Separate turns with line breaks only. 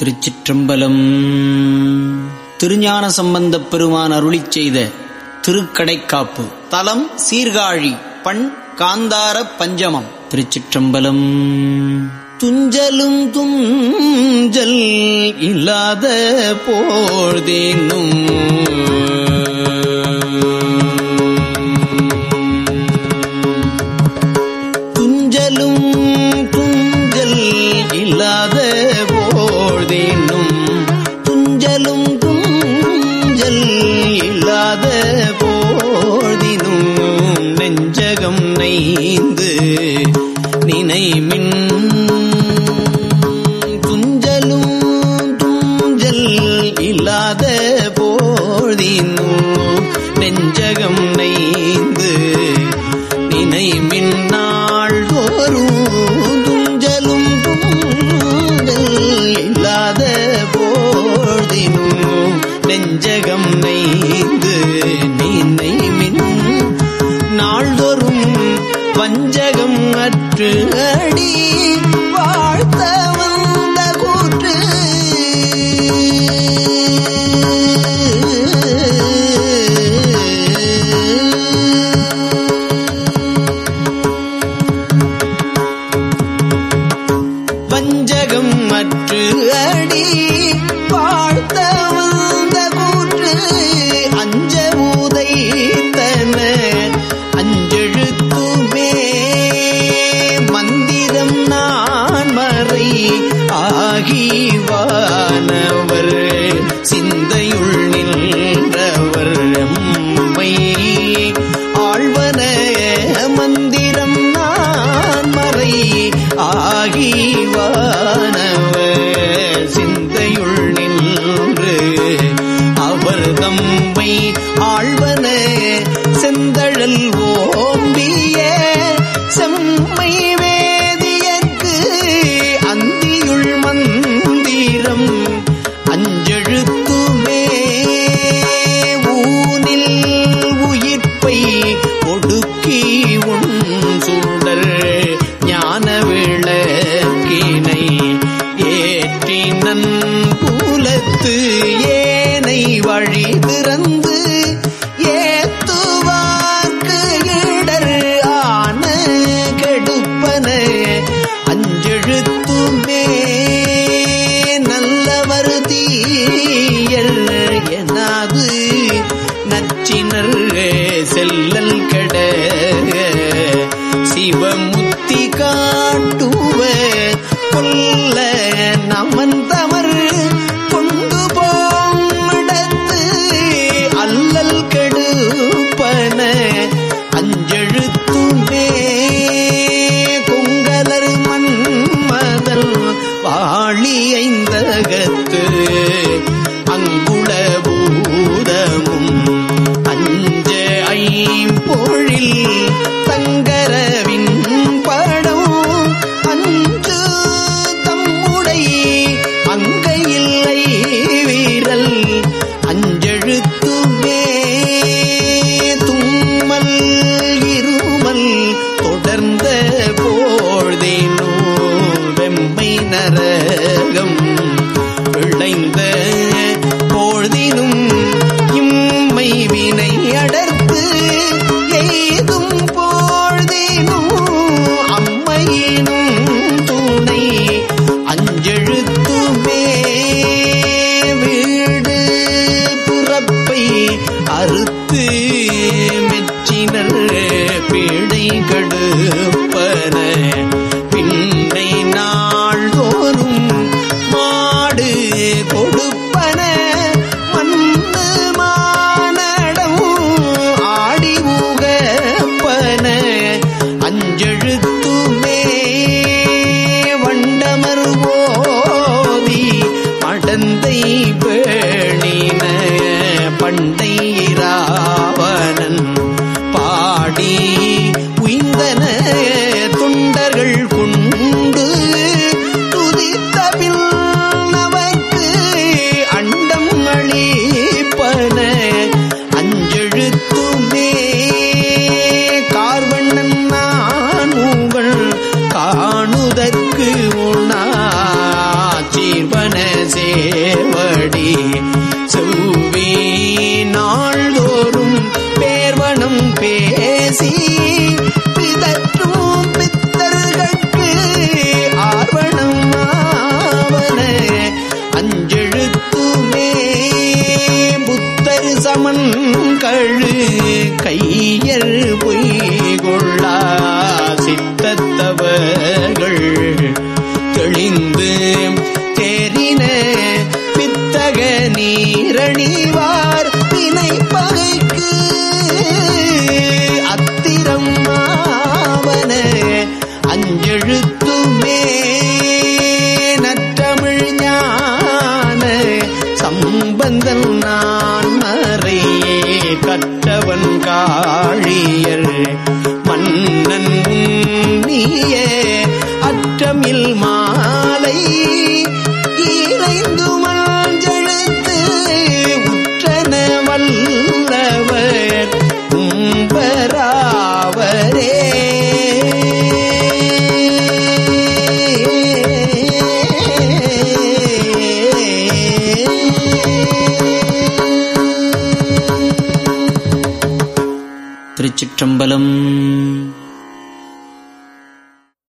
திருச்சிற்றம்பலம். திருஞான சம்பந்தப் பெருமான் அருளிச் செய்த திருக்கடைக்காப்பு. தலம் சீர்காழி பண் காந்தார பஞ்சமம். திருச்சிற்றம்பலம். துஞ்சலும் துஞ்சல் இல்லாத போழ்தேனும் மின் துஞ்சலும் துஞ்சல் இல்லாத போதின் நெஞ்சகம் நைந்து அடி 已经 கட்டி உய்ந்தன தொண்டர்கள் கொண்டு துதித்தபில் நமக்கு அண்டம் அளிப்பன. அஞ்செழுத்துமே கார்வண்ணன் நான் உங்கள் காணுதற்கு உண்ணா. சீர்வன சேவடி செவ்வி நாள்தோறும் பேர்வனம் பேர் see கற்றவன் காழியல் மன்னன் நீயே அற்றமில் மாலை ஈரைந்து
शम्बलम्